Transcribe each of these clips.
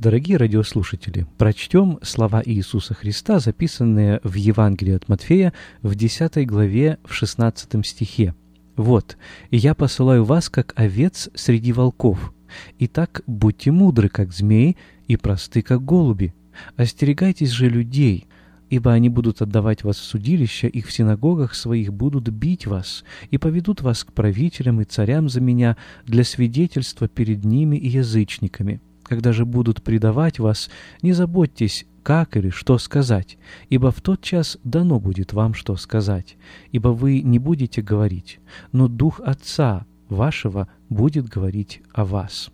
Дорогие радиослушатели, прочтем слова Иисуса Христа, записанные в Евангелии от Матфея в 10 главе в 16 стихе. «Вот, я посылаю вас, как овец среди волков. Итак, будьте мудры, как змеи, и просты, как голуби. Остерегайтесь же людей, ибо они будут отдавать вас в судилище, их в синагогах своих будут бить вас, и поведут вас к правителям и царям за меня для свидетельства перед ними и язычниками» Когда же будут предавать вас, не заботьтесь, как или что сказать, ибо в тот час дано будет вам что сказать, ибо вы не будете говорить, но Дух Отца вашего будет говорить о вас».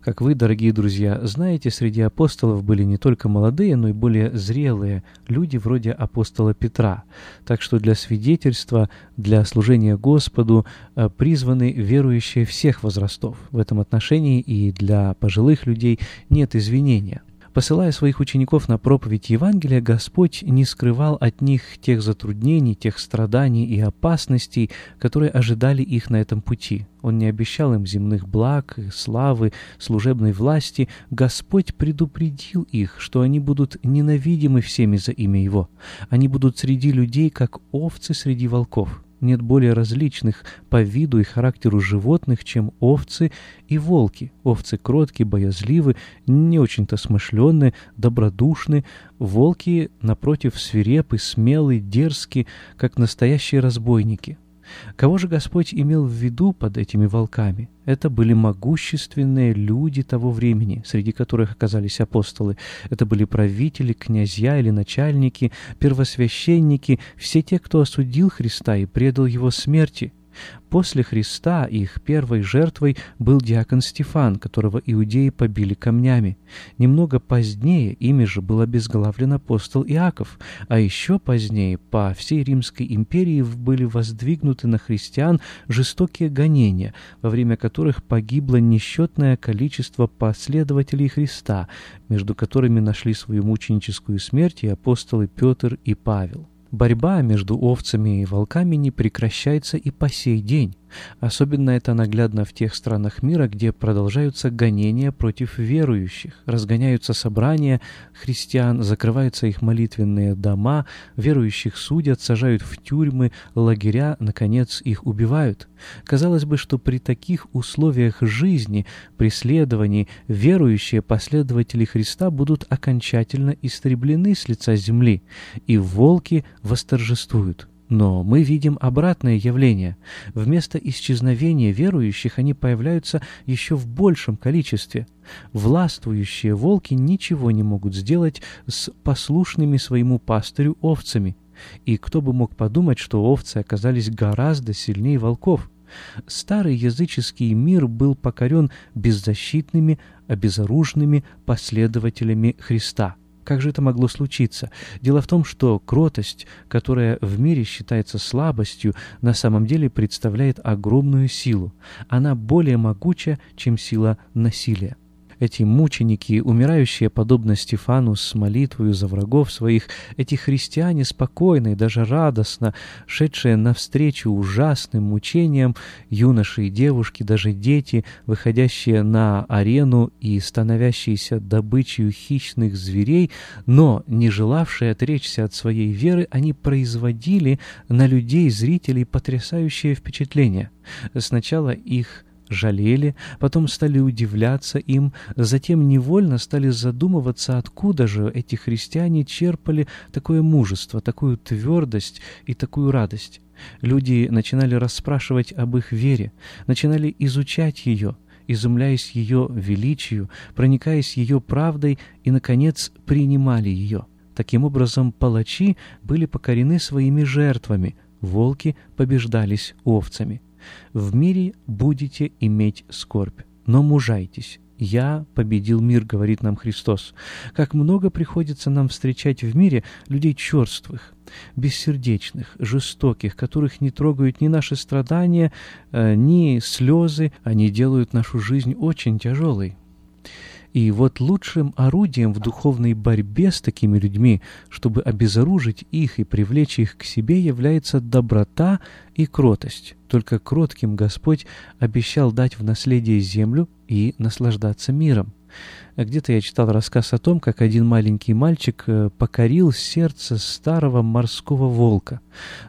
Как вы, дорогие друзья, знаете, среди апостолов были не только молодые, но и более зрелые люди вроде апостола Петра. Так что для свидетельства, для служения Господу э, призваны верующие всех возрастов. В этом отношении и для пожилых людей нет извинения. Посылая своих учеников на проповедь Евангелия, Господь не скрывал от них тех затруднений, тех страданий и опасностей, которые ожидали их на этом пути. Он не обещал им земных благ, славы, служебной власти. Господь предупредил их, что они будут ненавидимы всеми за имя Его. Они будут среди людей, как овцы среди волков нет более различных по виду и характеру животных, чем овцы и волки. Овцы кроткие, боязливы, не очень-то смышленные, добродушны. Волки, напротив, свирепы, смелые, дерзкие, как настоящие разбойники. Кого же Господь имел в виду под этими волками? Это были могущественные люди того времени, среди которых оказались апостолы. Это были правители, князья или начальники, первосвященники, все те, кто осудил Христа и предал его смерти. После Христа их первой жертвой был диакон Стефан, которого иудеи побили камнями. Немного позднее ими же был обезглавлен апостол Иаков, а еще позднее по всей Римской империи были воздвигнуты на христиан жестокие гонения, во время которых погибло несчетное количество последователей Христа, между которыми нашли свою мученическую смерть и апостолы Петр и Павел. Борьба между овцами и волками не прекращается и по сей день. Особенно это наглядно в тех странах мира, где продолжаются гонения против верующих, разгоняются собрания христиан, закрываются их молитвенные дома, верующих судят, сажают в тюрьмы, лагеря, наконец, их убивают. Казалось бы, что при таких условиях жизни, преследований, верующие последователи Христа будут окончательно истреблены с лица земли, и волки восторжествуют. Но мы видим обратное явление. Вместо исчезновения верующих они появляются еще в большем количестве. Властвующие волки ничего не могут сделать с послушными своему пастырю овцами. И кто бы мог подумать, что овцы оказались гораздо сильнее волков. Старый языческий мир был покорен беззащитными, обезоруженными последователями Христа. Как же это могло случиться? Дело в том, что кротость, которая в мире считается слабостью, на самом деле представляет огромную силу. Она более могуча, чем сила насилия эти мученики, умирающие подобно Стефану с молитвою за врагов своих, эти христиане спокойно и даже радостно, шедшие навстречу ужасным мучениям, юноши и девушки, даже дети, выходящие на арену и становящиеся добычей хищных зверей, но не желавшие отречься от своей веры, они производили на людей, зрителей потрясающее впечатление. Сначала их жалели, потом стали удивляться им, затем невольно стали задумываться, откуда же эти христиане черпали такое мужество, такую твердость и такую радость. Люди начинали расспрашивать об их вере, начинали изучать ее, изумляясь ее величию, проникаясь ее правдой и, наконец, принимали ее. Таким образом, палачи были покорены своими жертвами, волки побеждались овцами. В мире будете иметь скорбь, но мужайтесь. «Я победил мир», — говорит нам Христос. Как много приходится нам встречать в мире людей черствых, бессердечных, жестоких, которых не трогают ни наши страдания, э, ни слезы, они делают нашу жизнь очень тяжелой. И вот лучшим орудием в духовной борьбе с такими людьми, чтобы обезоружить их и привлечь их к себе, является доброта и кротость. Только кротким Господь обещал дать в наследие землю и наслаждаться миром. Где-то я читал рассказ о том, как один маленький мальчик э, покорил сердце старого морского волка.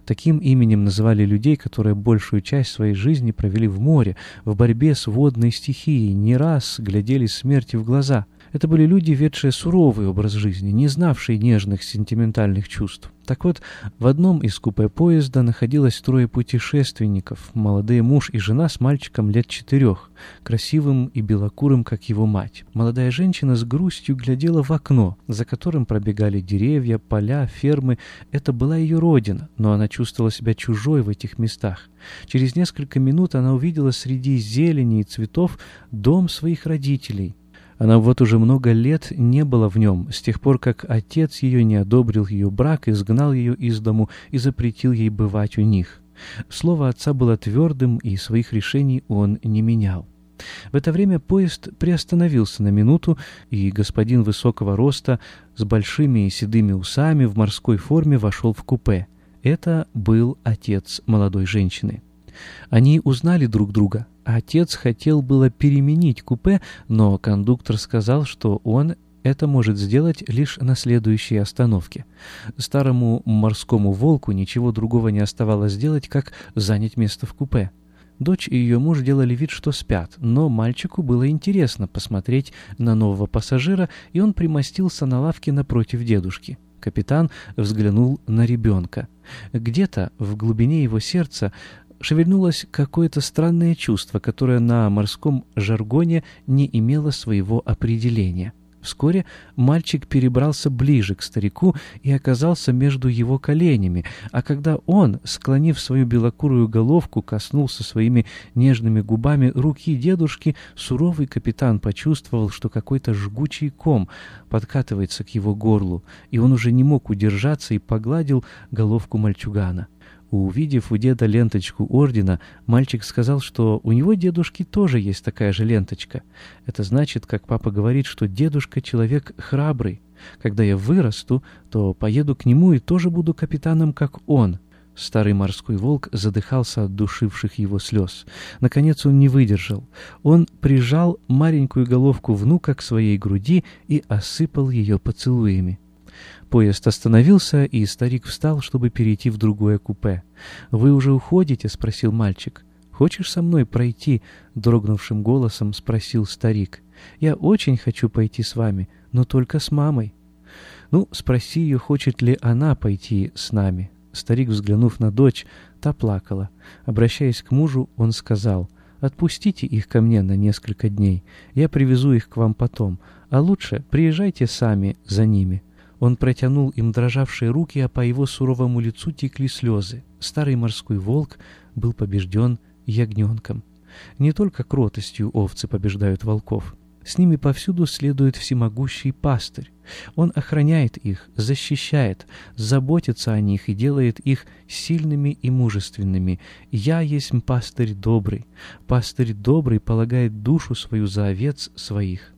Таким именем называли людей, которые большую часть своей жизни провели в море, в борьбе с водной стихией, не раз глядели смерти в глаза. Это были люди, ведшие суровый образ жизни, не знавшие нежных сентиментальных чувств. Так вот, в одном из купе поезда находилось трое путешественников, молодые муж и жена с мальчиком лет четырех, красивым и белокурым, как его мать. Молодая женщина с грустью глядела в окно, за которым пробегали деревья, поля, фермы. Это была ее родина, но она чувствовала себя чужой в этих местах. Через несколько минут она увидела среди зелени и цветов дом своих родителей. Она вот уже много лет не была в нем, с тех пор, как отец ее не одобрил ее брак, изгнал ее из дому и запретил ей бывать у них. Слово отца было твердым, и своих решений он не менял. В это время поезд приостановился на минуту, и господин высокого роста с большими седыми усами в морской форме вошел в купе. Это был отец молодой женщины. Они узнали друг друга. Отец хотел было переменить купе, но кондуктор сказал, что он это может сделать лишь на следующей остановке. Старому морскому волку ничего другого не оставалось сделать, как занять место в купе. Дочь и ее муж делали вид, что спят, но мальчику было интересно посмотреть на нового пассажира, и он примостился на лавке напротив дедушки. Капитан взглянул на ребенка. Где-то в глубине его сердца шевельнулось какое-то странное чувство, которое на морском жаргоне не имело своего определения. Вскоре мальчик перебрался ближе к старику и оказался между его коленями, а когда он, склонив свою белокурую головку, коснулся своими нежными губами руки дедушки, суровый капитан почувствовал, что какой-то жгучий ком подкатывается к его горлу, и он уже не мог удержаться и погладил головку мальчугана. Увидев у деда ленточку ордена, мальчик сказал, что у него дедушки тоже есть такая же ленточка. Это значит, как папа говорит, что дедушка человек храбрый. Когда я вырасту, то поеду к нему и тоже буду капитаном, как он. Старый морской волк задыхался от душивших его слез. Наконец он не выдержал. Он прижал маленькую головку внука к своей груди и осыпал ее поцелуями. Поезд остановился, и старик встал, чтобы перейти в другое купе. «Вы уже уходите?» — спросил мальчик. «Хочешь со мной пройти?» — дрогнувшим голосом спросил старик. «Я очень хочу пойти с вами, но только с мамой». «Ну, спроси ее, хочет ли она пойти с нами». Старик, взглянув на дочь, та плакала. Обращаясь к мужу, он сказал, «Отпустите их ко мне на несколько дней, я привезу их к вам потом, а лучше приезжайте сами за ними». Он протянул им дрожавшие руки, а по его суровому лицу текли слезы. Старый морской волк был побежден ягненком. Не только кротостью овцы побеждают волков. С ними повсюду следует всемогущий пастырь. Он охраняет их, защищает, заботится о них и делает их сильными и мужественными. «Я есть пастырь добрый. Пастырь добрый полагает душу свою за овец своих».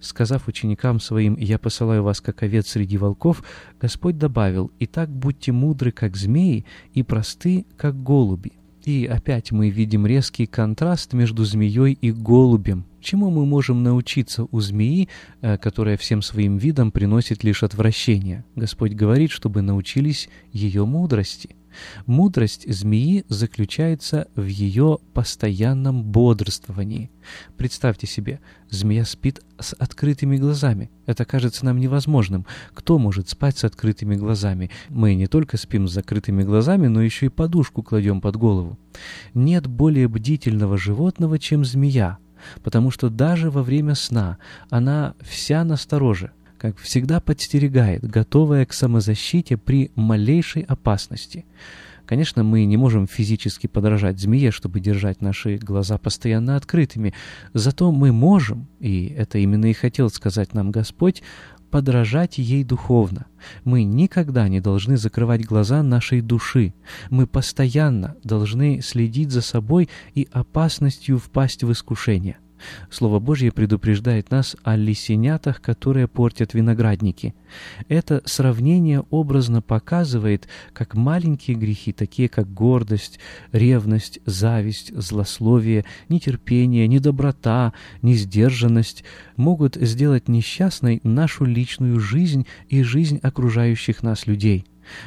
Сказав ученикам своим «Я посылаю вас, как овец среди волков», Господь добавил «Итак будьте мудры, как змеи, и просты, как голуби». И опять мы видим резкий контраст между змеей и голубем. Чему мы можем научиться у змеи, э, которая всем своим видом приносит лишь отвращение? Господь говорит, чтобы научились ее мудрости. Мудрость змеи заключается в ее постоянном бодрствовании. Представьте себе, змея спит с открытыми глазами. Это кажется нам невозможным. Кто может спать с открытыми глазами? Мы не только спим с закрытыми глазами, но еще и подушку кладем под голову. Нет более бдительного животного, чем змея. потому что даже во время сна она вся настороже, как всегда подстерегает, готовая к самозащите при малейшей опасности. Конечно, мы не можем физически подражать змее, чтобы держать наши глаза постоянно открытыми, зато мы можем, и это именно и хотел сказать нам Господь, подражать ей духовно. Мы никогда не должны закрывать глаза нашей души. Мы постоянно должны следить за собой и опасностью впасть в искушение. Слово Божье предупреждает нас о лисенятах, которые портят виноградники. Это сравнение образно показывает, как маленькие грехи, такие как гордость, ревность, зависть, злословие, нетерпение, недоброта, несдержанность, могут сделать несчастной нашу личную жизнь и жизнь окружающих нас людей.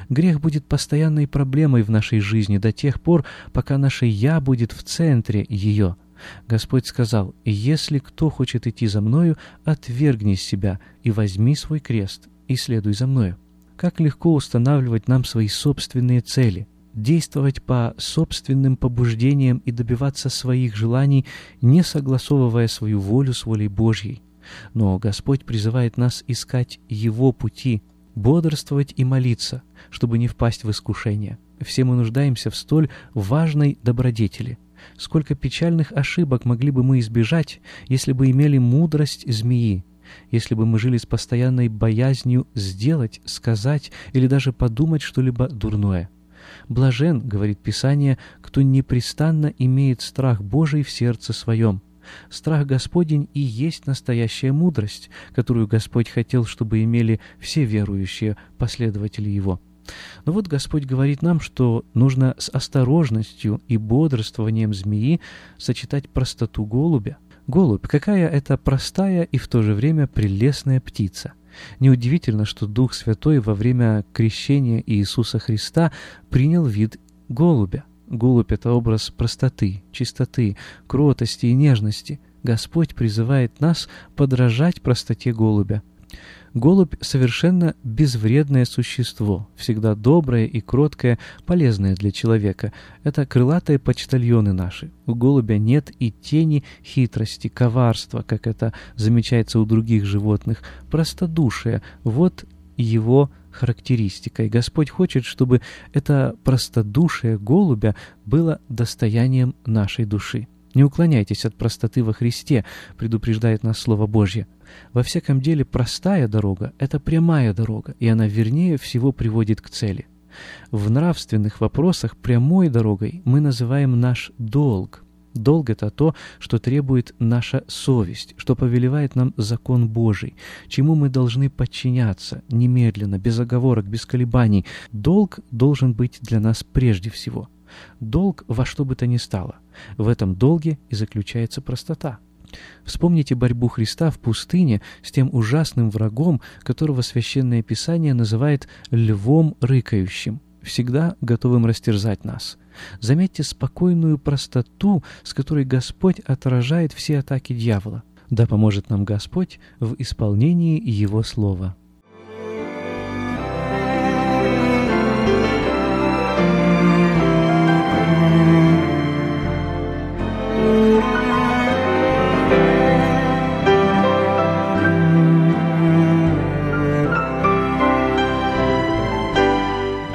Грех будет постоянной проблемой в нашей жизни до тех пор, пока наше «я» будет в центре ее – Господь сказал, «Если кто хочет идти за Мною, отвергни себя и возьми свой крест, и следуй за Мною». Как легко устанавливать нам свои собственные цели, действовать по собственным побуждениям и добиваться своих желаний, не согласовывая свою волю с волей Божьей. Но Господь призывает нас искать Его пути, бодрствовать и молиться, чтобы не впасть в искушение. Все мы нуждаемся в столь важной добродетели – Сколько печальных ошибок могли бы мы избежать, если бы имели мудрость змеи, если бы мы жили с постоянной боязнью сделать, сказать или даже подумать что-либо дурное. Блажен, говорит Писание, кто непрестанно имеет страх Божий в сердце своем. Страх Господень и есть настоящая мудрость, которую Господь хотел, чтобы имели все верующие последователи Его. Но вот Господь говорит нам, что нужно с осторожностью и бодрствованием змеи сочетать простоту голубя. Голубь, какая это простая и в то же время прелестная птица. Неудивительно, что Дух Святой во время крещения Иисуса Христа принял вид голубя. Голубь — это образ простоты, чистоты, кротости и нежности. Господь призывает нас подражать простоте голубя. Голубь — совершенно безвредное существо, всегда доброе и кроткое, полезное для человека. Это крылатые почтальоны наши. У голубя нет и тени хитрости, коварства, как это замечается у других животных, простодушие. Вот его характеристика. И Господь хочет, чтобы это простодушие голубя было достоянием нашей души. Не уклоняйтесь от простоты во Христе, предупреждает нас Слово Божье. Во всяком деле простая дорога — это прямая дорога, и она вернее всего приводит к цели. В нравственных вопросах прямой дорогой мы называем наш долг. Долг — это то, что требует наша совесть, что повелевает нам закон Божий, чему мы должны подчиняться немедленно, без оговорок, без колебаний. Долг должен быть для нас прежде всего — Долг во что бы то ни стало. В этом долге и заключается простота. Вспомните борьбу Христа в пустыне с тем ужасным врагом, которого Священное Писание называет «львом рыкающим», всегда готовым растерзать нас. Заметьте спокойную простоту, с которой Господь отражает все атаки дьявола. Да поможет нам Господь в исполнении Его Слова.